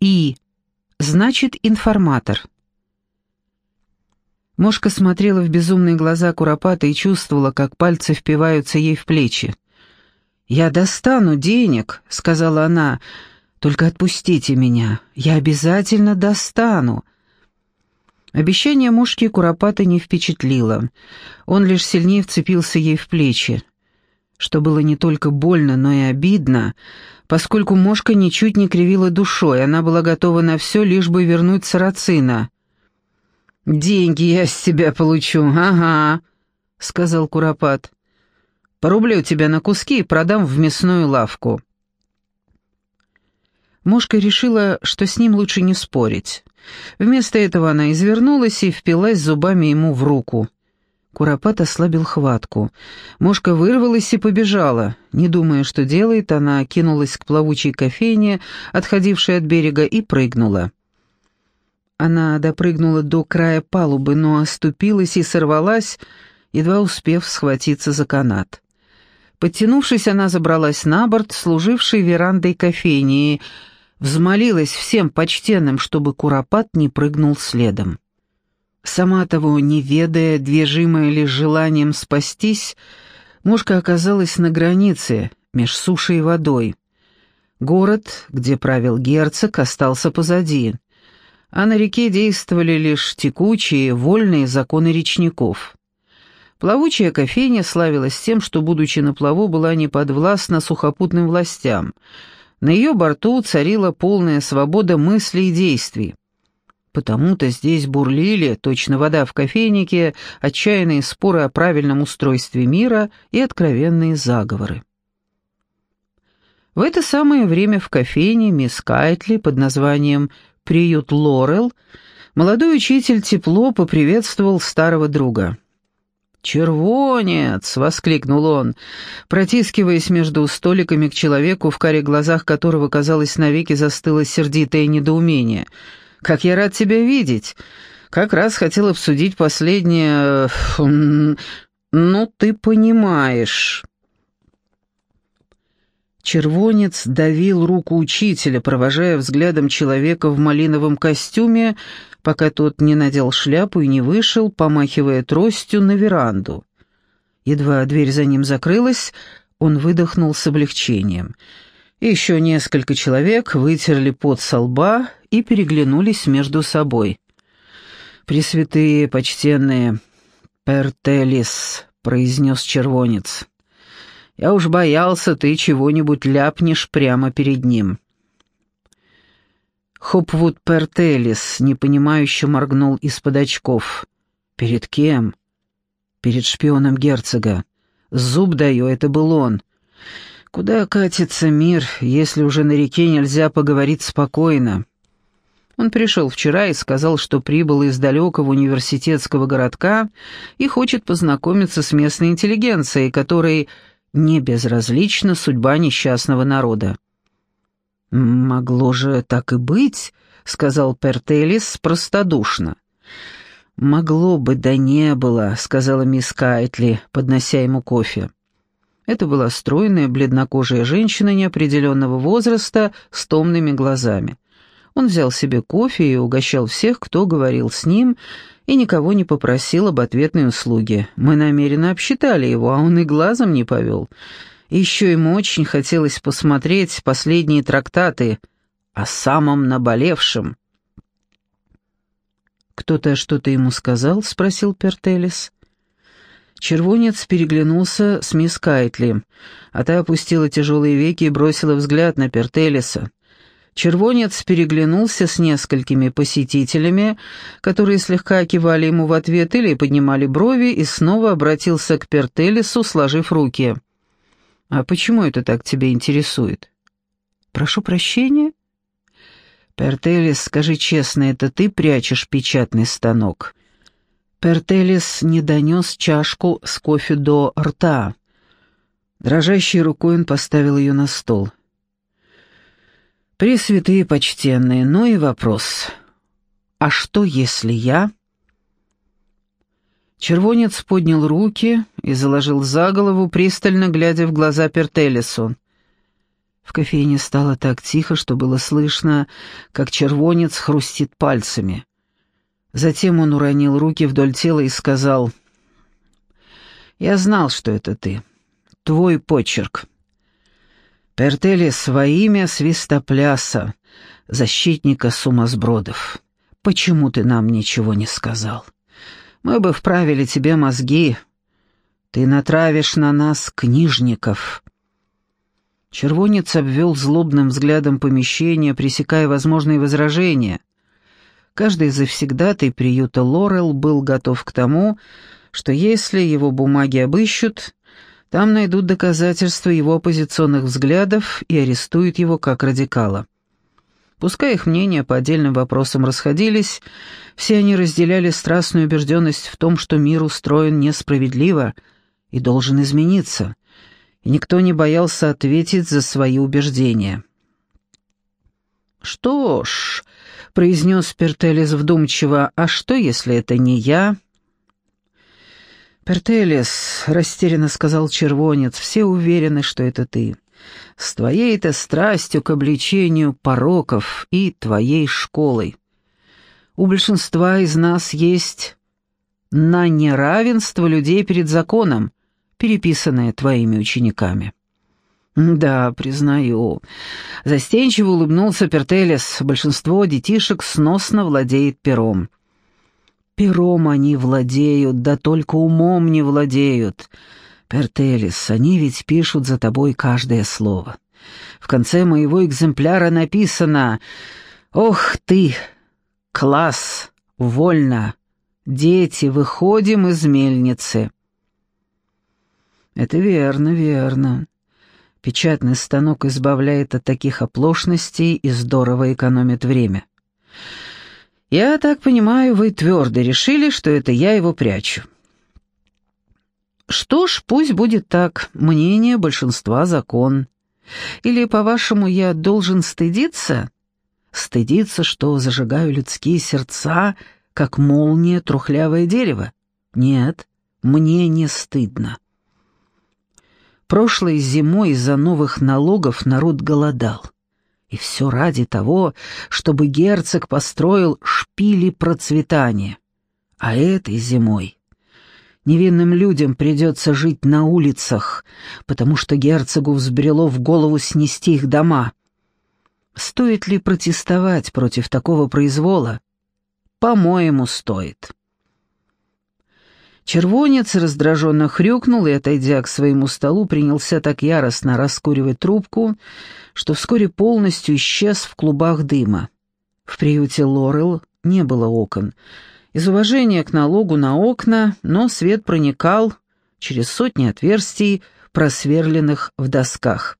И. Значит, информатор. Мошка смотрела в безумные глаза Куропата и чувствовала, как пальцы впиваются ей в плечи. «Я достану денег», — сказала она, — «только отпустите меня, я обязательно достану». Обещание мушки Куропата не впечатлило. Он лишь сильнее вцепился ей в плечи. Что было не только больно, но и обидно, поскольку мошка ничуть не кривила душой, она была готова на все, лишь бы вернуть сарацина. «Деньги я с тебя получу, ага», — сказал Куропат. «Порублю тебя на куски и продам в мясную лавку». Мошка решила, что с ним лучше не спорить. Вместо этого она извернулась и впилась зубами ему в руку. Куропат ослабил хватку. Мошка вырвалась и побежала. Не думая, что делает, она кинулась к плавучей кофейне, отходившей от берега, и прыгнула. Она допрыгнула до края палубы, но оступилась и сорвалась, едва успев схватиться за канат. Подтянувшись, она забралась на борт, служивший верандой кофейни, взмолилась всем почтенным, чтобы Куропат не прыгнул следом. Сама того не ведая, движимая лишь желанием спастись, мушка оказалась на границе, меж сушей и водой. Город, где правил герцог, остался позади — а на реке действовали лишь текучие, вольные законы речников. Плавучая кофейня славилась тем, что, будучи на плаву, была не подвластна сухопутным властям. На ее борту царила полная свобода мыслей и действий. Потому-то здесь бурлили, точно вода в кофейнике, отчаянные споры о правильном устройстве мира и откровенные заговоры. В это самое время в кофейне мисс Кайтли под названием приют Лорел, молодой учитель тепло поприветствовал старого друга. «Червонец!» — воскликнул он, протискиваясь между столиками к человеку, в каре глазах которого, казалось, навеки застыло сердитое недоумение. «Как я рад тебя видеть! Как раз хотел обсудить последнее... Ну, ты понимаешь...» Червонец давил руку учителя, провожая взглядом человека в малиновом костюме, пока тот не надел шляпу и не вышел, помахивая тростью на веранду. Едва дверь за ним закрылась, он выдохнул с облегчением. Еще несколько человек вытерли пот со лба и переглянулись между собой. «Пресвятые, почтенные, Пертелис», — произнес червонец. Я уж боялся, ты чего-нибудь ляпнешь прямо перед ним». Хопвуд Пертелис непонимающе моргнул из-под очков. «Перед кем?» «Перед шпионом герцога. Зуб даю, это был он. Куда катится мир, если уже на реке нельзя поговорить спокойно?» Он пришел вчера и сказал, что прибыл из далекого университетского городка и хочет познакомиться с местной интеллигенцией, которой не безразлична судьба несчастного народа. «Могло же так и быть», — сказал Пертелис простодушно. «Могло бы, да не было», — сказала мисс Кайтли, поднося ему кофе. Это была стройная, бледнокожая женщина неопределенного возраста с томными глазами. Он взял себе кофе и угощал всех, кто говорил с ним, и никого не попросил об ответной услуге. Мы намеренно обсчитали его, а он и глазом не повел. еще ему очень хотелось посмотреть последние трактаты о самом наболевшем. «Кто-то что-то ему сказал?» — спросил Пертелис. Червонец переглянулся с мисс Кайтли, а та опустила тяжелые веки и бросила взгляд на Пертелиса. Червонец переглянулся с несколькими посетителями, которые слегка кивали ему в ответ или поднимали брови, и снова обратился к Пертелису, сложив руки. «А почему это так тебя интересует?» «Прошу прощения?» «Пертелис, скажи честно, это ты прячешь печатный станок?» Пертелис не донес чашку с кофе до рта. Дрожащей рукой он поставил ее на стол. Пресвятые почтенные, ну и вопрос. А что, если я... Червонец поднял руки и заложил за голову, пристально глядя в глаза Пертелесу. В кофейне стало так тихо, что было слышно, как червонец хрустит пальцами. Затем он уронил руки вдоль тела и сказал, «Я знал, что это ты. Твой почерк. Пертелис во свистопляса, защитника сумасбродов. Почему ты нам ничего не сказал? Мы бы вправили тебе мозги. Ты натравишь на нас книжников». Червонец обвел злобным взглядом помещение, пресекая возможные возражения. Каждый завсегдатый приюта Лорел был готов к тому, что если его бумаги обыщут, там найдут доказательства его оппозиционных взглядов и арестуют его как радикала. Пускай их мнения по отдельным вопросам расходились, все они разделяли страстную убежденность в том, что мир устроен несправедливо и должен измениться — и никто не боялся ответить за свои убеждения. «Что ж», — произнес Пертелес вдумчиво, — «а что, если это не я?» «Пертелес», — растерянно сказал червонец, — «все уверены, что это ты. С твоей-то страстью к обличению пороков и твоей школой. У большинства из нас есть на неравенство людей перед законом, переписанное твоими учениками». «Да, признаю». Застенчиво улыбнулся Пертелес. «Большинство детишек сносно владеет пером». «Пером они владеют, да только умом не владеют. Пертелес, они ведь пишут за тобой каждое слово. В конце моего экземпляра написано «Ох ты! Класс! Вольно! Дети, выходим из мельницы!» Это верно, верно. Печатный станок избавляет от таких оплошностей и здорово экономит время. Я так понимаю, вы твердо решили, что это я его прячу. Что ж, пусть будет так. Мнение большинства закон. Или, по-вашему, я должен стыдиться? Стыдиться, что зажигаю людские сердца, как молния трухлявое дерево? Нет, мне не стыдно. Прошлой зимой из-за новых налогов народ голодал. И все ради того, чтобы герцог построил шпили процветания. А этой зимой невинным людям придется жить на улицах, потому что герцогу взбрело в голову снести их дома. Стоит ли протестовать против такого произвола? По-моему, стоит. Червонец раздраженно хрюкнул и, отойдя к своему столу, принялся так яростно раскуривать трубку, что вскоре полностью исчез в клубах дыма. В приюте Лорел не было окон. Из уважения к налогу на окна, но свет проникал через сотни отверстий, просверленных в досках.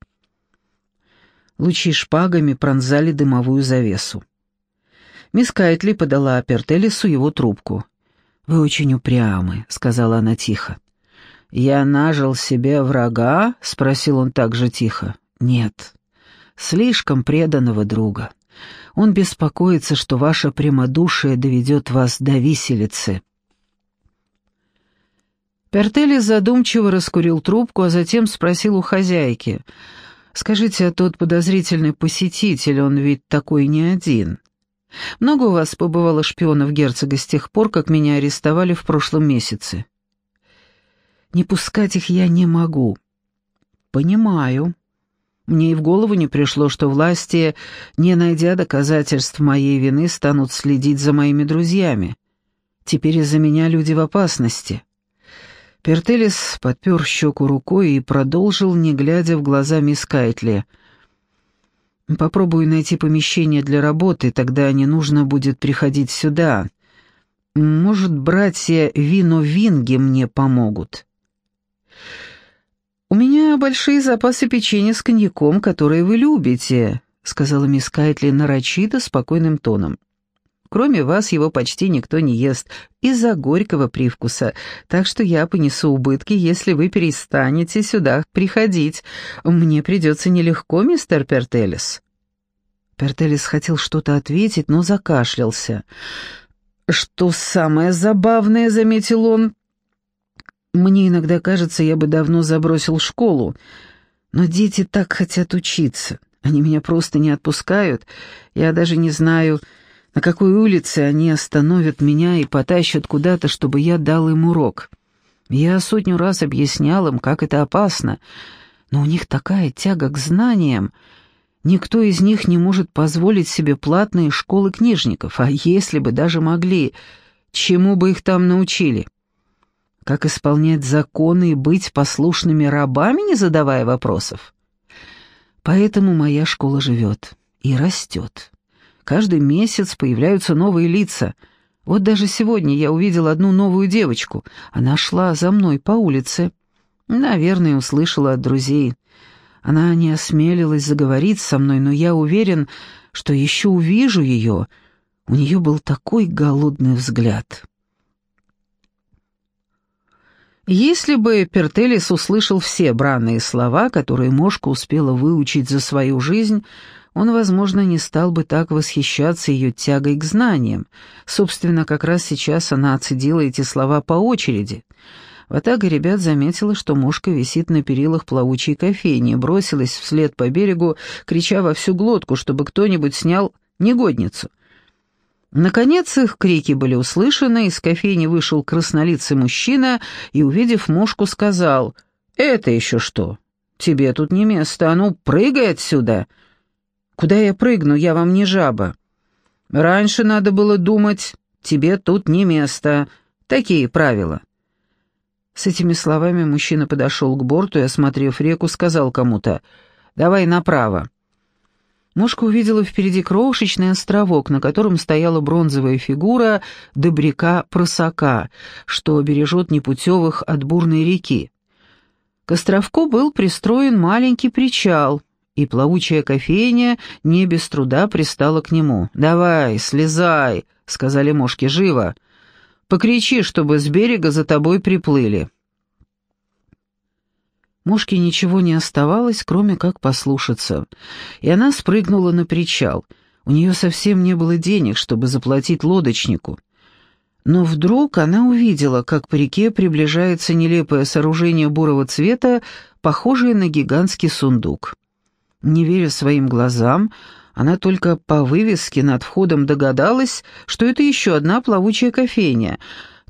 Лучи шпагами пронзали дымовую завесу. Мисс Кайтли подала Пертелису его трубку. «Вы очень упрямы», — сказала она тихо. «Я нажил себе врага?» — спросил он также тихо. «Нет, слишком преданного друга. Он беспокоится, что ваше прямодушие доведет вас до виселицы». Пертели задумчиво раскурил трубку, а затем спросил у хозяйки. «Скажите, а тот подозрительный посетитель, он ведь такой не один?» Много у вас побывало шпионов герцога с тех пор, как меня арестовали в прошлом месяце? Не пускать их я не могу. Понимаю. Мне и в голову не пришло, что власти, не найдя доказательств моей вины, станут следить за моими друзьями. Теперь из-за меня люди в опасности. Пертелис подпер щеку рукой и продолжил, не глядя в глаза мисс Кайтли — Попробую найти помещение для работы, тогда не нужно будет приходить сюда. Может, братья Вино Винги мне помогут. У меня большие запасы печенья с коньяком, которые вы любите, сказала мисс Кайтли нарочито спокойным тоном. Кроме вас его почти никто не ест из-за горького привкуса, так что я понесу убытки, если вы перестанете сюда приходить. Мне придется нелегко, мистер Пертелес». Пертелес хотел что-то ответить, но закашлялся. «Что самое забавное», — заметил он, — «мне иногда кажется, я бы давно забросил школу, Но дети так хотят учиться. Они меня просто не отпускают. Я даже не знаю, на какой улице они остановят меня и потащат куда-то, чтобы я дал им урок. Я сотню раз объяснял им, как это опасно, но у них такая тяга к знаниям. Никто из них не может позволить себе платные школы книжников, а если бы даже могли, чему бы их там научили? Как исполнять законы и быть послушными рабами, не задавая вопросов? Поэтому моя школа живет и растет. Каждый месяц появляются новые лица — вот даже сегодня я увидел одну новую девочку. Она шла за мной по улице. Наверное, услышала от друзей. Она не осмелилась заговорить со мной, но я уверен, что еще увижу ее. У нее был такой голодный взгляд. Если бы Пертелис услышал все бранные слова, которые Мошка успела выучить за свою жизнь, он, возможно, не стал бы так восхищаться ее тягой к знаниям. Собственно, как раз сейчас она оцедила эти слова по очереди. Ватага ребят заметила, что мушка висит на перилах плавучей кофейни, бросилась вслед по берегу, крича во всю глотку, чтобы кто-нибудь снял негодницу. Наконец их крики были услышаны, из кофейни вышел краснолицый мужчина и, увидев мушку, сказал «Это еще что? Тебе тут не место, а ну прыгай отсюда!» Куда я прыгну? Я вам не жаба. Раньше надо было думать, тебе тут не место. Такие правила. С этими словами мужчина подошел к борту и, осмотрев реку, сказал кому-то «Давай направо». Мушка увидела впереди крошечный островок, на котором стояла бронзовая фигура добряка-просака, что бережет непутевых от бурной реки. К островку был пристроен маленький причал, и плавучая кофейня не без труда пристала к нему. «Давай, слезай!» — сказали мошки живо. «Покричи, чтобы с берега за тобой приплыли». Мушке ничего не оставалось, кроме как послушаться, и она спрыгнула на причал. У нее совсем не было денег, чтобы заплатить лодочнику. Но вдруг она увидела, как по реке приближается нелепое сооружение бурого цвета, похожее на гигантский сундук. Не веря своим глазам, она только по вывеске над входом догадалась, что это еще одна плавучая кофейня,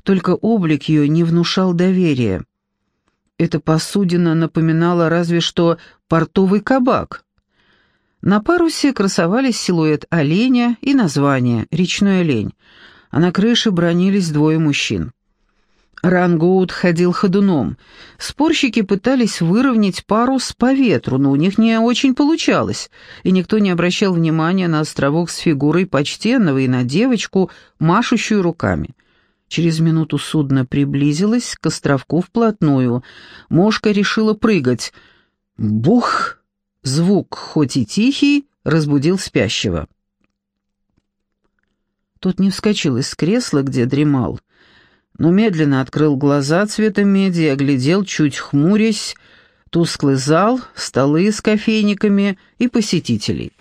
только облик ее не внушал доверия. Эта посудина напоминала разве что портовый кабак. На парусе красовались силуэт оленя и название «Речной олень», а на крыше бронились двое мужчин. Рангоут ходил ходуном. Спорщики пытались выровнять парус по ветру, но у них не очень получалось, и никто не обращал внимания на островок с фигурой почтенного и на девочку, машущую руками. Через минуту судно приблизилось к островку вплотную. Мошка решила прыгать. Бух! Звук, хоть и тихий, разбудил спящего. Тот не вскочил из кресла, где дремал, но медленно открыл глаза цвета меди и оглядел, чуть хмурясь, тусклый зал, столы с кофейниками и посетителей.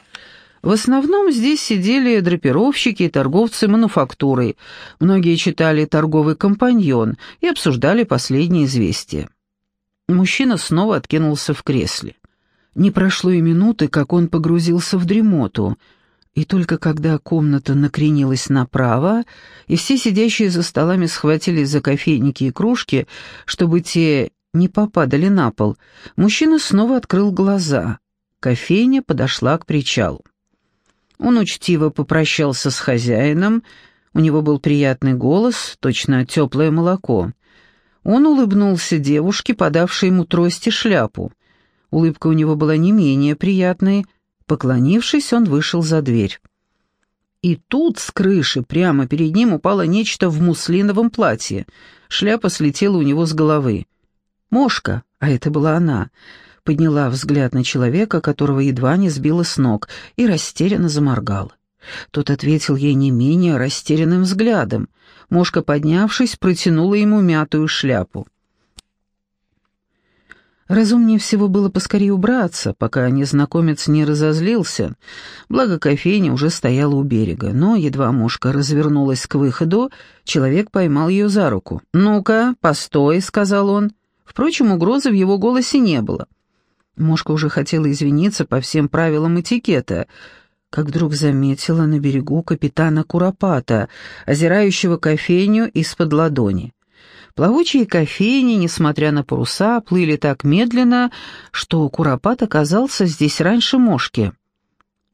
В основном здесь сидели драпировщики и торговцы мануфактурой. Многие читали «Торговый компаньон» и обсуждали последние известия. Мужчина снова откинулся в кресле. Не прошло и минуты, как он погрузился в дремоту — и только когда комната накренилась направо, и все сидящие за столами схватились за кофейники и кружки, чтобы те не попадали на пол, мужчина снова открыл глаза. Кофейня подошла к причалу. Он учтиво попрощался с хозяином, у него был приятный голос, точно теплое молоко. Он улыбнулся девушке, подавшей ему трость и шляпу. Улыбка у него была не менее приятной, Поклонившись, он вышел за дверь. И тут с крыши прямо перед ним упало нечто в муслиновом платье. Шляпа слетела у него с головы. Мошка, а это была она, подняла взгляд на человека, которого едва не сбила с ног, и растерянно заморгала. Тот ответил ей не менее растерянным взглядом. Мошка, поднявшись, протянула ему мятую шляпу. Разумнее всего было поскорее убраться, пока незнакомец не разозлился, благо кофейня уже стояла у берега, но едва мушка развернулась к выходу, человек поймал ее за руку. «Ну-ка, постой», — сказал он. Впрочем, угрозы в его голосе не было. Мошка уже хотела извиниться по всем правилам этикета, как вдруг заметила на берегу капитана Куропата, озирающего кофейню из-под ладони. Плавучие кофейни, несмотря на паруса, плыли так медленно, что Куропат оказался здесь раньше Мошки.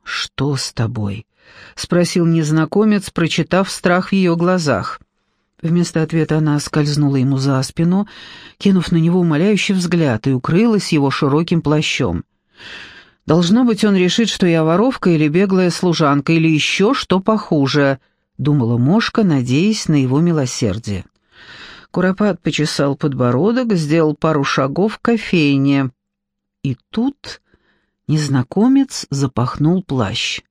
«Что с тобой?» — спросил незнакомец, прочитав страх в ее глазах. Вместо ответа она скользнула ему за спину, кинув на него умоляющий взгляд, и укрылась его широким плащом. «Должно быть, он решит, что я воровка или беглая служанка, или еще что похуже», — думала Мошка, надеясь на его милосердие. Куропат почесал подбородок, сделал пару шагов к кофейне. И тут незнакомец запахнул плащ.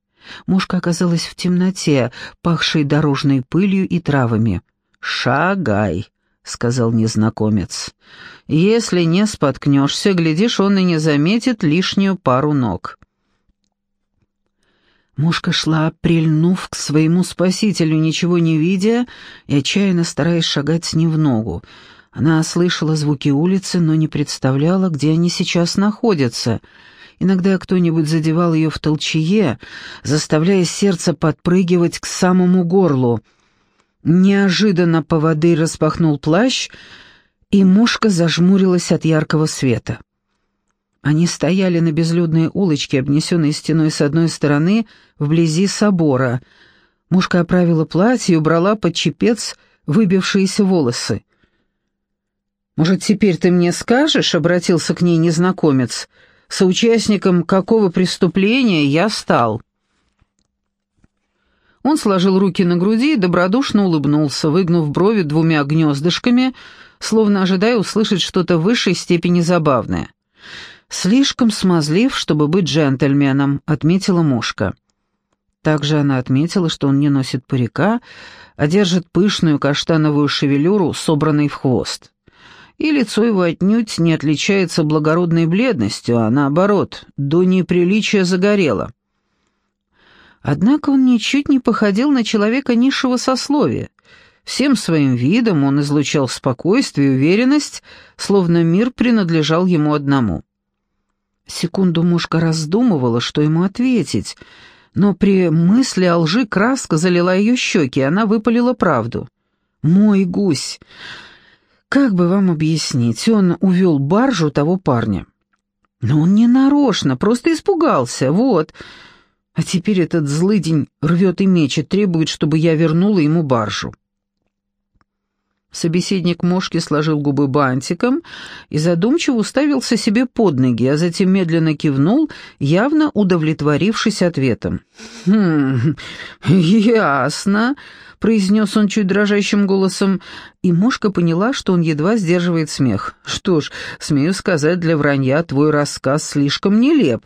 Мушка оказалась в темноте, пахшей дорожной пылью и травами. «Шагай», — сказал незнакомец. «Если не споткнешься, глядишь, он и не заметит лишнюю пару ног». Мушка шла, прильнув к своему спасителю, ничего не видя и отчаянно стараясь шагать с ним в ногу. Она слышала звуки улицы, но не представляла, где они сейчас находятся. Иногда кто-нибудь задевал ее в толчее, заставляя сердце подпрыгивать к самому горлу. Неожиданно поводырь распахнул плащ, и мушка зажмурилась от яркого света. Они стояли на безлюдной улочке, обнесенной стеной с одной стороны, вблизи собора. Мушка оправила платье и убрала под чепец выбившиеся волосы. «Может, теперь ты мне скажешь?» — обратился к ней незнакомец. «Соучастником какого преступления я стал?» Он сложил руки на груди и добродушно улыбнулся, выгнув брови двумя гнездышками, словно ожидая услышать что-то в высшей степени забавное. «Слишком смазлив, чтобы быть джентльменом», — отметила мушка. Также она отметила, что он не носит парика, а держит пышную каштановую шевелюру, собранной в хвост. И лицо его отнюдь не отличается благородной бледностью, а наоборот, до неприличия загорело. Однако он ничуть не походил на человека низшего сословия. Всем своим видом он излучал спокойствие и уверенность, словно мир принадлежал ему одному. Секунду мушка раздумывала, что ему ответить, но при мысли о лжи краска залила ее щеки, и она выпалила правду. «Мой гусь! Как бы вам объяснить, он увел баржу того парня?» «Но он не нарочно, просто испугался, вот. А теперь этот злыдень рвет и мечет, требует, чтобы я вернула ему баржу». Собеседник Мошки сложил губы бантиком и задумчиво уставился себе под ноги, а затем медленно кивнул, явно удовлетворившись ответом. «Хм, ясно», — произнес он чуть дрожащим голосом, и Мошка поняла, что он едва сдерживает смех. «Что ж, смею сказать, для вранья твой рассказ слишком нелеп.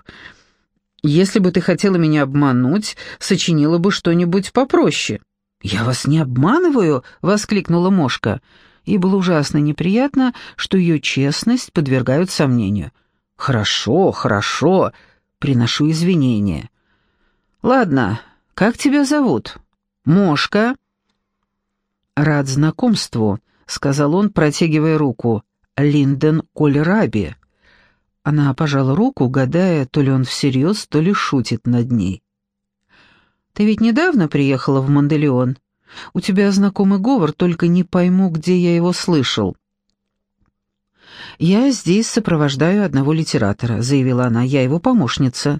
Если бы ты хотела меня обмануть, сочинила бы что-нибудь попроще». «Я вас не обманываю!» — воскликнула Мошка. И было ужасно неприятно, что ее честность подвергают сомнению. «Хорошо, хорошо, приношу извинения». «Ладно, как тебя зовут?» «Мошка». «Рад знакомству», — сказал он, протягивая руку. «Линден Кольраби». Она пожала руку, гадая, то ли он всерьез, то ли шутит над ней. Ты ведь недавно приехала в Манделеон? У тебя знакомый говор, только не пойму, где я его слышал». «Я здесь сопровождаю одного литератора», — заявила она, — «я его помощница».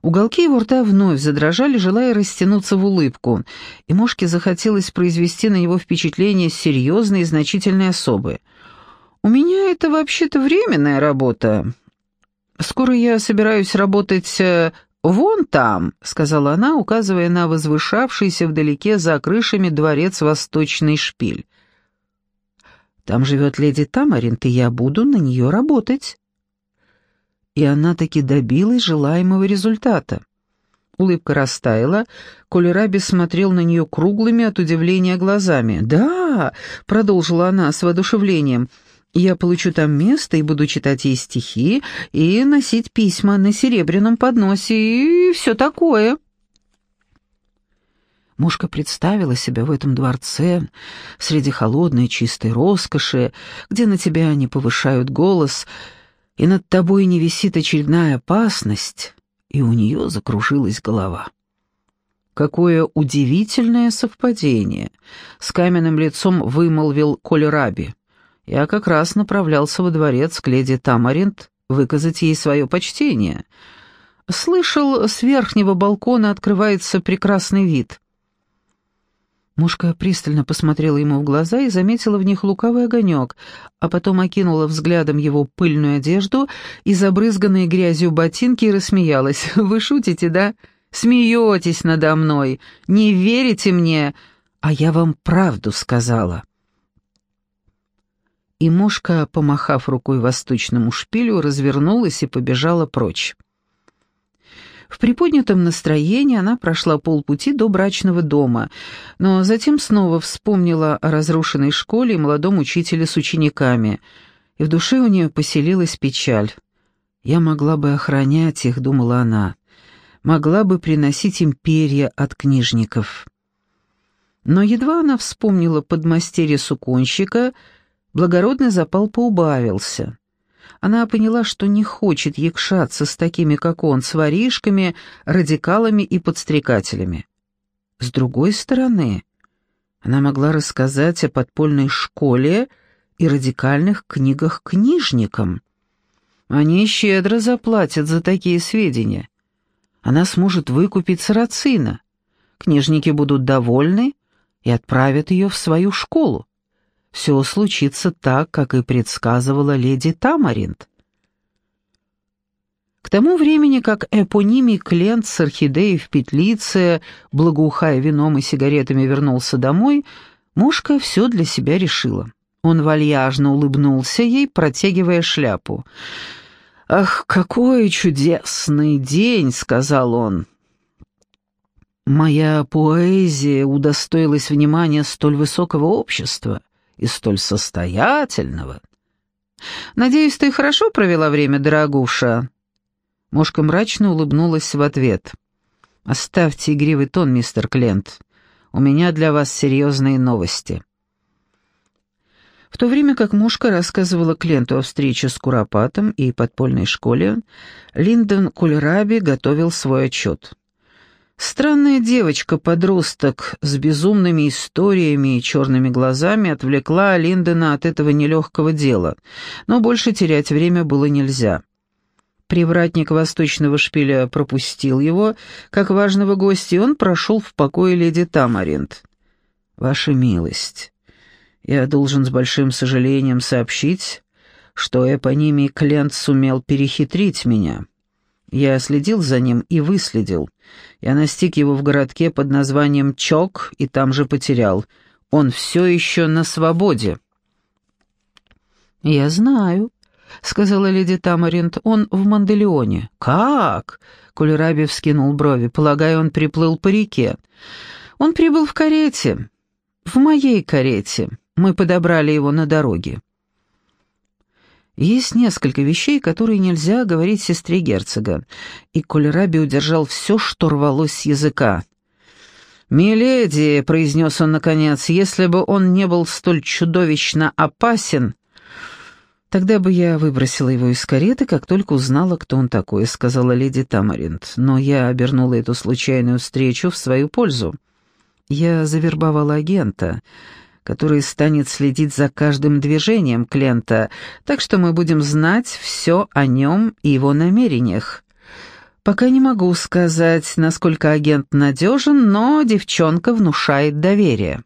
Уголки его рта вновь задрожали, желая растянуться в улыбку, и Мошке захотелось произвести на него впечатление серьезной и значительной особы. «У меня это вообще-то временная работа. Скоро я собираюсь работать э, «Вон там», — сказала она, указывая на возвышавшийся вдалеке за крышами дворец Восточный Шпиль. «Там живет леди Тамаринт, и я буду на нее работать». И она таки добилась желаемого результата. Улыбка растаяла, Колераби смотрел на нее круглыми от удивления глазами. «Да», — продолжила она с воодушевлением, — я получу там место и буду читать ей стихи и носить письма на серебряном подносе и все такое». Мушка представила себя в этом дворце, среди холодной чистой роскоши, где на тебя не повышают голос, и над тобой не висит очередная опасность, и у нее закружилась голова. Какое удивительное совпадение, с каменным лицом вымолвил Коль Я как раз направлялся во дворец к леди Тамаринт выказать ей свое почтение. Слышал, с верхнего балкона открывается прекрасный вид. Мушка пристально посмотрела ему в глаза и заметила в них лукавый огонек, а потом окинула взглядом его пыльную одежду и забрызганные грязью ботинки и рассмеялась. «Вы шутите, да? Смеетесь надо мной, не верите мне, а я вам правду сказала». И мушка, помахав рукой восточному шпилю, развернулась и побежала прочь. В приподнятом настроении она прошла полпути до брачного дома, но затем снова вспомнила о разрушенной школе и молодом учителе с учениками, и в душе у нее поселилась печаль. «Я могла бы охранять их», — думала она, — «могла бы приносить им перья от книжников». Но едва она вспомнила подмастерье суконщика, благородный запал поубавился. Она поняла, что не хочет якшаться с такими, как он, с воришками, радикалами и подстрекателями. С другой стороны, она могла рассказать о подпольной школе и радикальных книгах книжникам. Они щедро заплатят за такие сведения. Она сможет выкупить сарацина. Книжники будут довольны и отправят ее в свою школу все случится так, как и предсказывала леди Тамаринт. К тому времени, как эпонимий Клент с орхидеей в петлице, благоухая вином и сигаретами, вернулся домой, мушка все для себя решила. Он вальяжно улыбнулся ей, протягивая шляпу. «Ах, какой чудесный день!» — сказал он. «Моя поэзия удостоилась внимания столь высокого общества и столь состоятельного. Надеюсь, ты хорошо провела время, дорогуша?» Мошка мрачно улыбнулась в ответ. «Оставьте игривый тон, мистер Клент. У меня для вас серьезные новости». В то время как Мушка рассказывала Кленту о встрече с Куропатом и подпольной школе, Линдон Кульраби готовил свой отчет. Странная девочка-подросток с безумными историями и черными глазами отвлекла Линдона от этого нелегкого дела, но больше терять время было нельзя. Привратник восточного шпиля пропустил его, как важного гостя, и он прошел в покое леди Тамаринт. «Ваша милость, я должен с большим сожалением сообщить, что эпонимий Клент сумел перехитрить меня». Я следил за ним и выследил. Я настиг его в городке под названием Чок и там же потерял. Он все еще на свободе». «Я знаю», — сказала леди Тамаринт. «Он в Манделеоне». «Как?» — Кулераби вскинул брови. «Полагаю, он приплыл по реке». «Он прибыл в карете. В моей карете. Мы подобрали его на дороге». Есть несколько вещей, которые нельзя говорить сестре герцога, и Кольраби удержал все, что рвалось с языка. «Миледи», — произнес он наконец, — «если бы он не был столь чудовищно опасен...» «Тогда бы я выбросила его из кареты, как только узнала, кто он такой», — сказала леди Тамаринт. «Но я обернула эту случайную встречу в свою пользу. Я завербовала агента» который станет следить за каждым движением клиента, так что мы будем знать все о нем и его намерениях. Пока не могу сказать, насколько агент надежен, но девчонка внушает доверие.